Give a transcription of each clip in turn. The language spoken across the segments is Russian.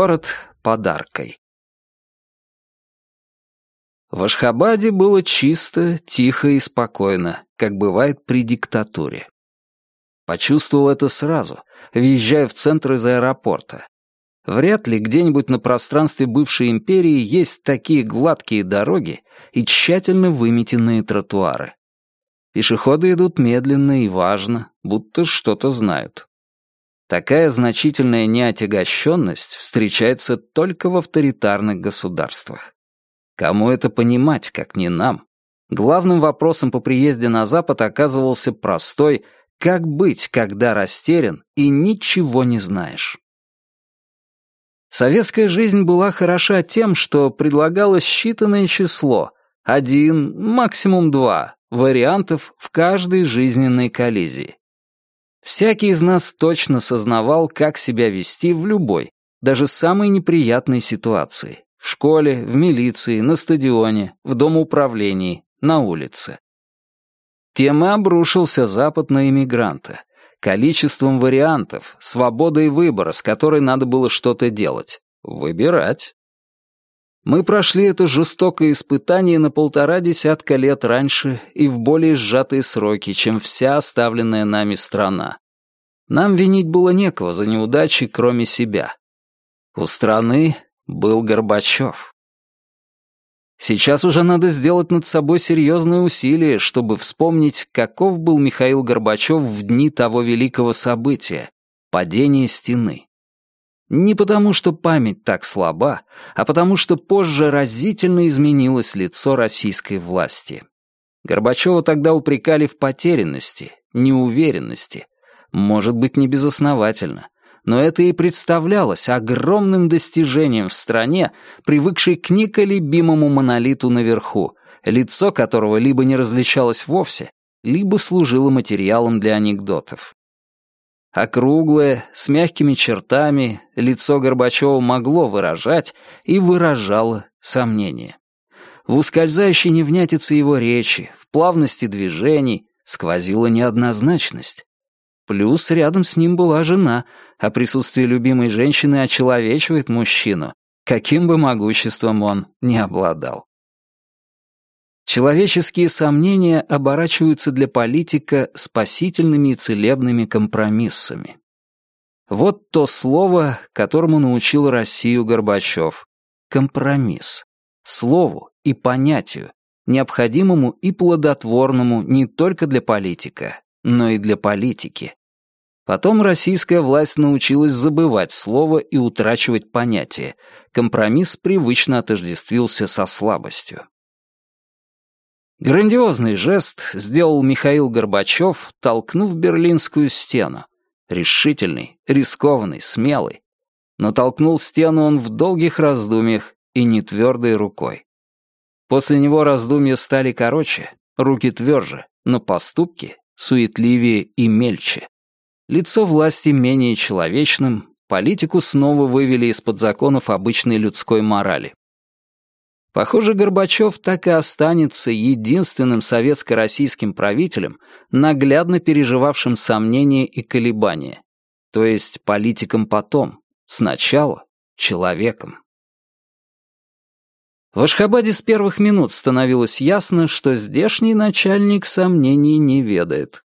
Город подаркой. В Ашхабаде было чисто, тихо и спокойно, как бывает при диктатуре. Почувствовал это сразу, въезжая в центр из аэропорта. Вряд ли где-нибудь на пространстве бывшей империи есть такие гладкие дороги и тщательно выметенные тротуары. Пешеходы идут медленно и важно, будто что-то знают. Такая значительная неотягощенность встречается только в авторитарных государствах. Кому это понимать, как не нам? Главным вопросом по приезде на Запад оказывался простой «как быть, когда растерян и ничего не знаешь?». Советская жизнь была хороша тем, что предлагалось считанное число, один, максимум два, вариантов в каждой жизненной коллизии. Всякий из нас точно сознавал, как себя вести в любой, даже самой неприятной ситуации. В школе, в милиции, на стадионе, в домоуправлении, на улице. Тем и обрушился Запад на иммигранта. Количеством вариантов, свободой выбора, с которой надо было что-то делать. Выбирать. Мы прошли это жестокое испытание на полтора десятка лет раньше и в более сжатые сроки, чем вся оставленная нами страна. Нам винить было некого за неудачи, кроме себя. У страны был Горбачев. Сейчас уже надо сделать над собой серьезные усилия, чтобы вспомнить, каков был Михаил Горбачев в дни того великого события — падения стены. Не потому, что память так слаба, а потому, что позже разительно изменилось лицо российской власти. Горбачева тогда упрекали в потерянности, неуверенности, может быть, не безосновательно, но это и представлялось огромным достижением в стране, привыкшей к неколебимому монолиту наверху, лицо которого либо не различалось вовсе, либо служило материалом для анекдотов. Округлое, с мягкими чертами, лицо Горбачева могло выражать и выражало сомнение. В ускользающей невнятице его речи, в плавности движений сквозила неоднозначность. Плюс рядом с ним была жена, а присутствие любимой женщины очеловечивает мужчину, каким бы могуществом он ни обладал. Человеческие сомнения оборачиваются для политика спасительными и целебными компромиссами. Вот то слово, которому научил Россию Горбачев. Компромисс. Слову и понятию, необходимому и плодотворному не только для политика, но и для политики. Потом российская власть научилась забывать слово и утрачивать понятие. Компромисс привычно отождествился со слабостью. Грандиозный жест сделал Михаил Горбачев, толкнув Берлинскую стену. Решительный, рискованный, смелый. Но толкнул стену он в долгих раздумьях и не твердой рукой. После него раздумья стали короче, руки тверже, но поступки суетливее и мельче. Лицо власти менее человечным, политику снова вывели из-под законов обычной людской морали. Похоже, Горбачев так и останется единственным советско-российским правителем, наглядно переживавшим сомнения и колебания. То есть политиком потом, сначала человеком. В Ашхабаде с первых минут становилось ясно, что здешний начальник сомнений не ведает.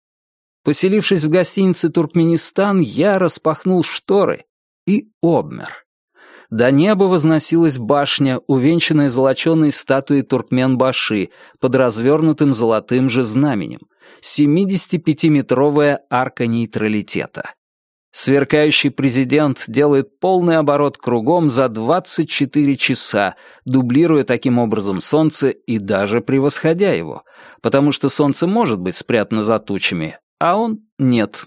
Поселившись в гостинице «Туркменистан», я распахнул шторы и обмер. До неба возносилась башня, увенчанная золоченой статуей Туркмен-Баши под развернутым золотым же знаменем, 75-метровая арка нейтралитета. Сверкающий президент делает полный оборот кругом за 24 часа, дублируя таким образом Солнце и даже превосходя его, потому что Солнце может быть спрятано за тучами, а он нет.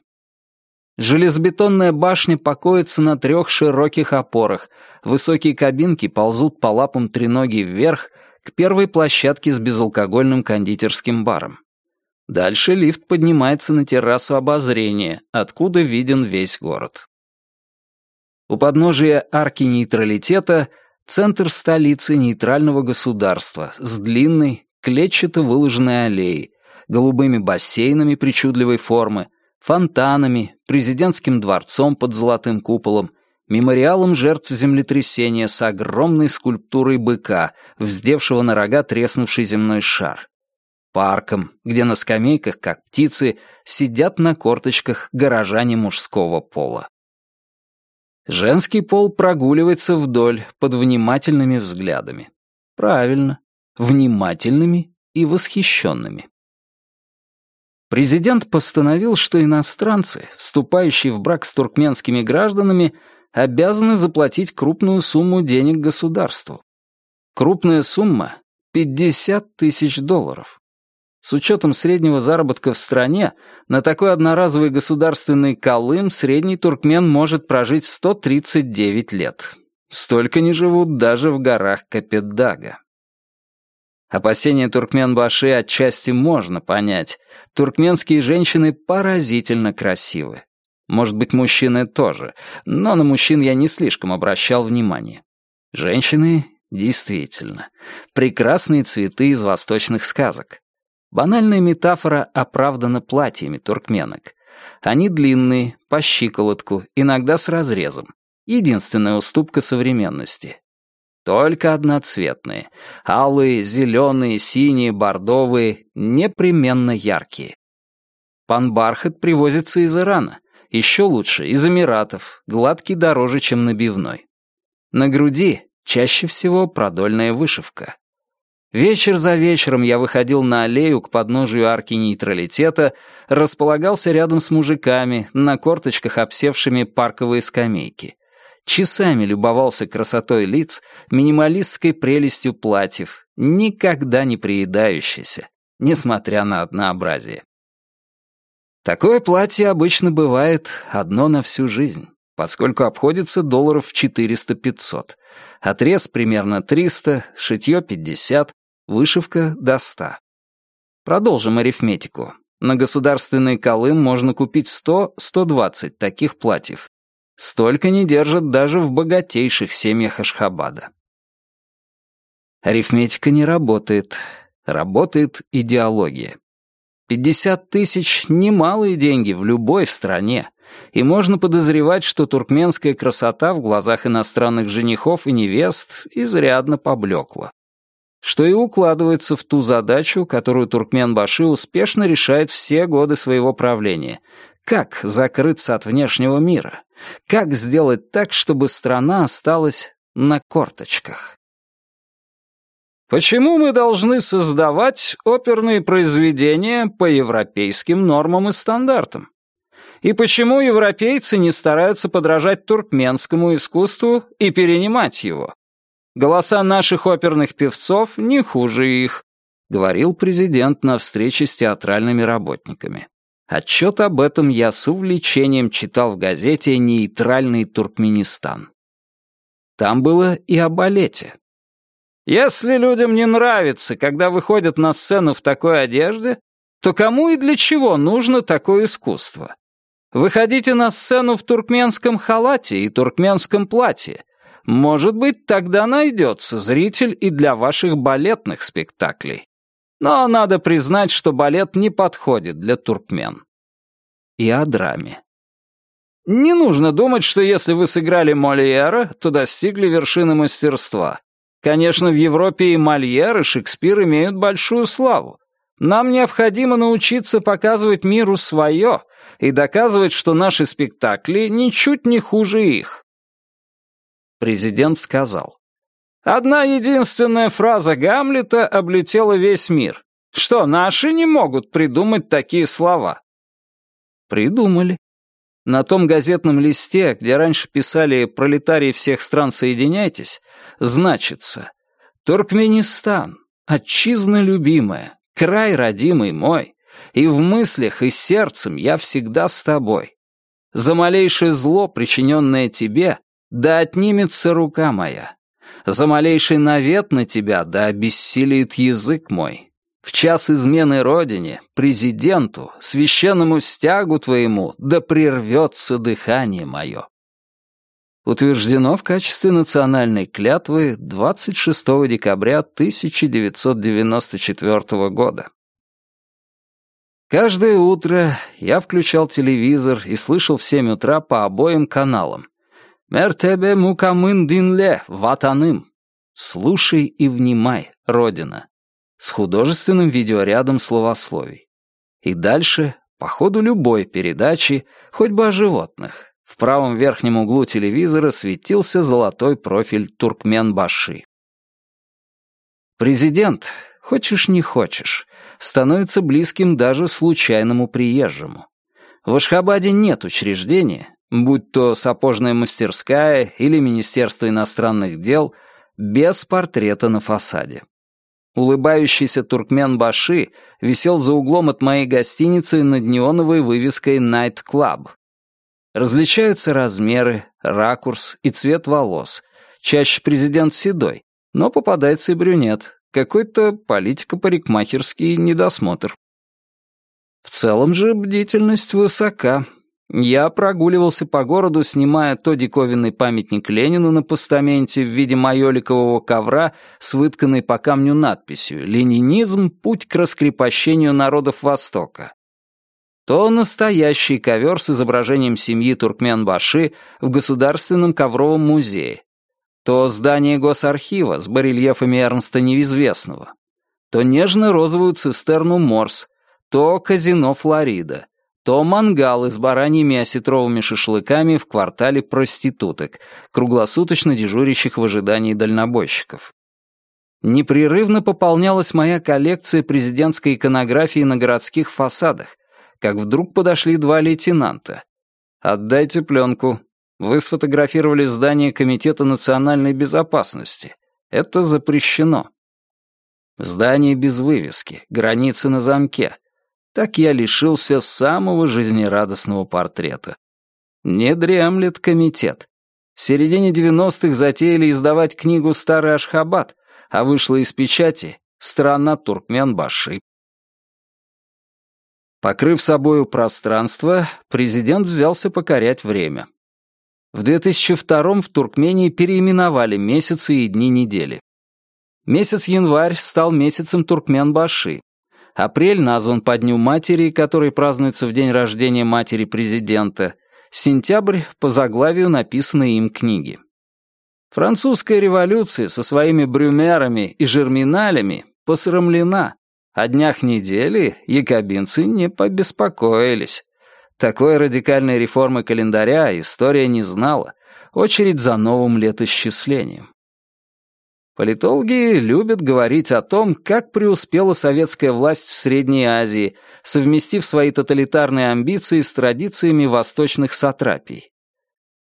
Железобетонная башня покоится на трех широких опорах, высокие кабинки ползут по лапам треноги вверх к первой площадке с безалкогольным кондитерским баром. Дальше лифт поднимается на террасу обозрения, откуда виден весь город. У подножия арки нейтралитета центр столицы нейтрального государства с длинной, клетчато выложенной аллеей, голубыми бассейнами причудливой формы, фонтанами, президентским дворцом под золотым куполом, мемориалом жертв землетрясения с огромной скульптурой быка, вздевшего на рога треснувший земной шар, парком, где на скамейках, как птицы, сидят на корточках горожане мужского пола. Женский пол прогуливается вдоль под внимательными взглядами. Правильно, внимательными и восхищенными. Президент постановил, что иностранцы, вступающие в брак с туркменскими гражданами, обязаны заплатить крупную сумму денег государству. Крупная сумма — 50 тысяч долларов. С учетом среднего заработка в стране, на такой одноразовый государственный колым средний туркмен может прожить 139 лет. Столько не живут даже в горах Капетдага. Опасения туркмен-баши отчасти можно понять. Туркменские женщины поразительно красивы. Может быть, мужчины тоже, но на мужчин я не слишком обращал внимание. Женщины действительно прекрасные цветы из восточных сказок. Банальная метафора оправдана платьями туркменок. Они длинные, по щиколотку, иногда с разрезом. Единственная уступка современности. Только одноцветные. Алые, зеленые, синие, бордовые, непременно яркие. Пан-бархат привозится из Ирана. Еще лучше, из Эмиратов, гладкий дороже, чем набивной. На груди чаще всего продольная вышивка. Вечер за вечером я выходил на аллею к подножию арки нейтралитета, располагался рядом с мужиками, на корточках обсевшими парковые скамейки. Часами любовался красотой лиц, минималистской прелестью платьев, никогда не приедающейся, несмотря на однообразие. Такое платье обычно бывает одно на всю жизнь, поскольку обходится долларов в 400-500. Отрез примерно 300, шитье 50, вышивка до 100. Продолжим арифметику. На государственный колым можно купить 100-120 таких платьев. Столько не держат даже в богатейших семьях Ашхабада. Арифметика не работает. Работает идеология. 50 тысяч — немалые деньги в любой стране, и можно подозревать, что туркменская красота в глазах иностранных женихов и невест изрядно поблекла. Что и укладывается в ту задачу, которую Туркменбаши успешно решает все годы своего правления. Как закрыться от внешнего мира? Как сделать так, чтобы страна осталась на корточках? Почему мы должны создавать оперные произведения по европейским нормам и стандартам? И почему европейцы не стараются подражать туркменскому искусству и перенимать его? Голоса наших оперных певцов не хуже их, говорил президент на встрече с театральными работниками. Отчет об этом я с увлечением читал в газете «Нейтральный Туркменистан». Там было и о балете. Если людям не нравится, когда выходят на сцену в такой одежде, то кому и для чего нужно такое искусство? Выходите на сцену в туркменском халате и туркменском платье. Может быть, тогда найдется зритель и для ваших балетных спектаклей. Но надо признать, что балет не подходит для туркмен. И о драме. Не нужно думать, что если вы сыграли Мольера, то достигли вершины мастерства. Конечно, в Европе и Мольер, и Шекспир имеют большую славу. Нам необходимо научиться показывать миру свое и доказывать, что наши спектакли ничуть не хуже их. Президент сказал. Одна единственная фраза Гамлета облетела весь мир. Что, наши не могут придумать такие слова? Придумали. На том газетном листе, где раньше писали «Пролетарии всех стран, соединяйтесь», значится «Туркменистан, отчизна любимая, край родимый мой, и в мыслях и сердцем я всегда с тобой. За малейшее зло, причиненное тебе, да отнимется рука моя. За малейший навет на тебя, да обессилит язык мой. В час измены родине, президенту, священному стягу твоему, да прервется дыхание мое. Утверждено в качестве национальной клятвы 26 декабря 1994 года. Каждое утро я включал телевизор и слышал в 7 утра по обоим каналам. «Мертебе мукамын динле, ватаным». «Слушай и внимай, Родина» с художественным видеорядом словословий. И дальше, по ходу любой передачи, хоть бы о животных, в правом верхнем углу телевизора светился золотой профиль Туркмен-Баши. Президент, хочешь не хочешь, становится близким даже случайному приезжему. В Ашхабаде нет учреждения, будь то сапожная мастерская или Министерство иностранных дел, без портрета на фасаде. Улыбающийся туркмен Баши висел за углом от моей гостиницы над неоновой вывеской «Night Club». Различаются размеры, ракурс и цвет волос. Чаще президент седой, но попадается и брюнет. Какой-то политико-парикмахерский недосмотр. В целом же бдительность высока. Я прогуливался по городу, снимая то диковинный памятник Ленину на постаменте в виде майоликового ковра с вытканной по камню надписью «Ленинизм – путь к раскрепощению народов Востока», то настоящий ковер с изображением семьи Туркмен-Баши в Государственном ковровом музее, то здание Госархива с барельефами Эрнста Неизвестного, то нежно-розовую цистерну Морс, то казино Флорида, то мангалы с бараньими осетровыми шашлыками в квартале проституток, круглосуточно дежурящих в ожидании дальнобойщиков. Непрерывно пополнялась моя коллекция президентской иконографии на городских фасадах, как вдруг подошли два лейтенанта. «Отдайте пленку. Вы сфотографировали здание Комитета национальной безопасности. Это запрещено». Здание без вывески, границы на замке. Так я лишился самого жизнерадостного портрета. Не дремлет комитет. В середине 90-х затеяли издавать книгу «Старый Ашхабад», а вышла из печати «Страна Туркмен-Баши». Покрыв собою пространство, президент взялся покорять время. В 2002 в Туркмении переименовали месяцы и дни недели. Месяц январь стал месяцем Туркмен-Баши, Апрель назван по Дню матери, который празднуется в день рождения матери президента. Сентябрь — по заглавию написанной им книги. Французская революция со своими брюмерами и жерминалями посрамлена. О днях недели якобинцы не побеспокоились. Такой радикальной реформы календаря история не знала. Очередь за новым летосчислением. Политологи любят говорить о том, как преуспела советская власть в Средней Азии, совместив свои тоталитарные амбиции с традициями восточных сатрапий.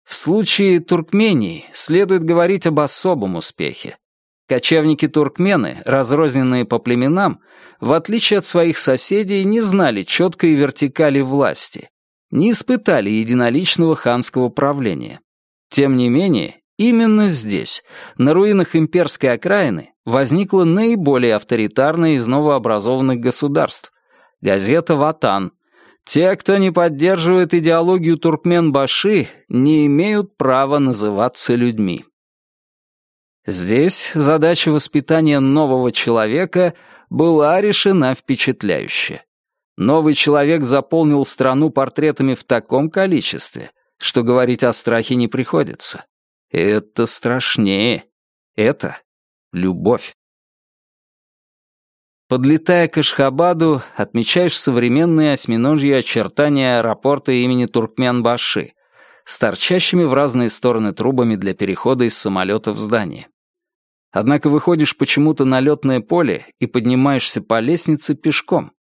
В случае Туркмении следует говорить об особом успехе. Кочевники-туркмены, разрозненные по племенам, в отличие от своих соседей, не знали четкой вертикали власти, не испытали единоличного ханского правления. Тем не менее, Именно здесь, на руинах имперской окраины, возникла наиболее авторитарная из новообразованных государств — газета «Ватан». Те, кто не поддерживает идеологию Туркмен-Баши, не имеют права называться людьми. Здесь задача воспитания нового человека была решена впечатляюще. Новый человек заполнил страну портретами в таком количестве, что говорить о страхе не приходится. Это страшнее. Это любовь. Подлетая к Ашхабаду, отмечаешь современные осьминожьи очертания аэропорта имени Туркмен-Баши с торчащими в разные стороны трубами для перехода из самолета в здание. Однако выходишь почему-то на летное поле и поднимаешься по лестнице пешком.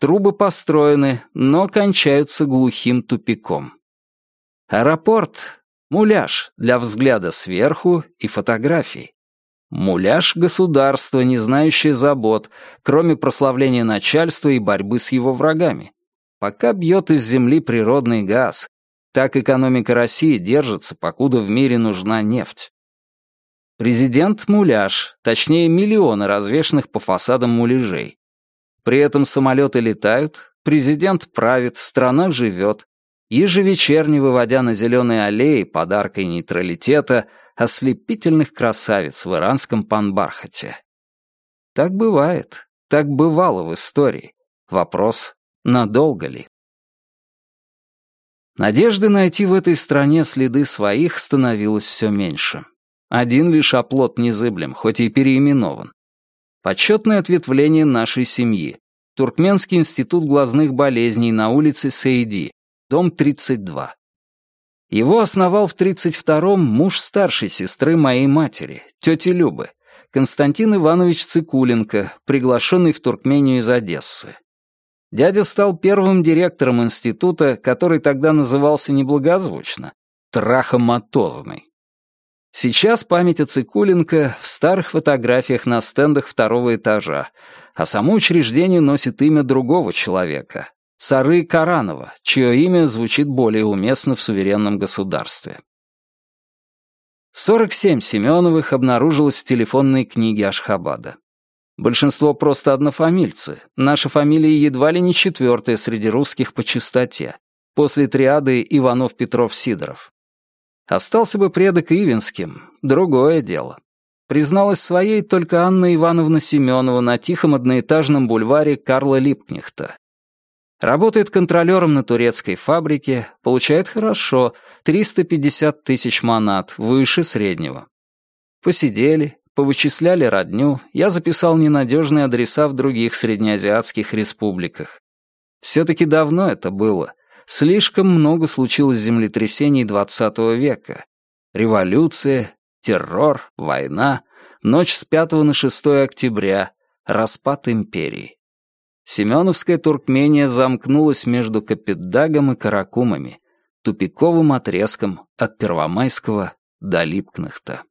Трубы построены, но кончаются глухим тупиком. Аэропорт Муляж для взгляда сверху и фотографий. Муляж — государства, не знающее забот, кроме прославления начальства и борьбы с его врагами. Пока бьет из земли природный газ, так экономика России держится, покуда в мире нужна нефть. Президент — муляж, точнее миллионы развешанных по фасадам муляжей. При этом самолеты летают, президент правит, страна живет, ежевечерне выводя на зеленые аллеи подаркой нейтралитета ослепительных красавиц в иранском панбархате. Так бывает, так бывало в истории. Вопрос, надолго ли? Надежды найти в этой стране следы своих становилось все меньше. Один лишь оплот незыблем, хоть и переименован. Почетное ответвление нашей семьи. Туркменский институт глазных болезней на улице Сейди, дом 32. Его основал в 32-м муж старшей сестры моей матери, тети Любы, Константин Иванович Цикуленко, приглашенный в Туркмению из Одессы. Дядя стал первым директором института, который тогда назывался неблагозвучно — Трахоматозный. Сейчас память о Цикуленко в старых фотографиях на стендах второго этажа, а само учреждение носит имя другого человека — Сары Каранова, чье имя звучит более уместно в суверенном государстве. 47 Семеновых обнаружилось в телефонной книге Ашхабада. Большинство просто однофамильцы. Наша фамилия едва ли не четвертая среди русских по чистоте. После триады Иванов-Петров-Сидоров. Остался бы предок Ивинским. Другое дело. Призналась своей только Анна Ивановна Семенова на тихом одноэтажном бульваре Карла Липкнехта. Работает контролером на турецкой фабрике, получает хорошо, 350 тысяч манат, выше среднего. Посидели, повычисляли родню, я записал ненадежные адреса в других среднеазиатских республиках. Все-таки давно это было. Слишком много случилось землетрясений XX века. Революция, террор, война, ночь с 5 на 6 октября, распад империи. Семеновская Туркмения замкнулась между Капитдагом и Каракумами, тупиковым отрезком от Первомайского до Липкнахта.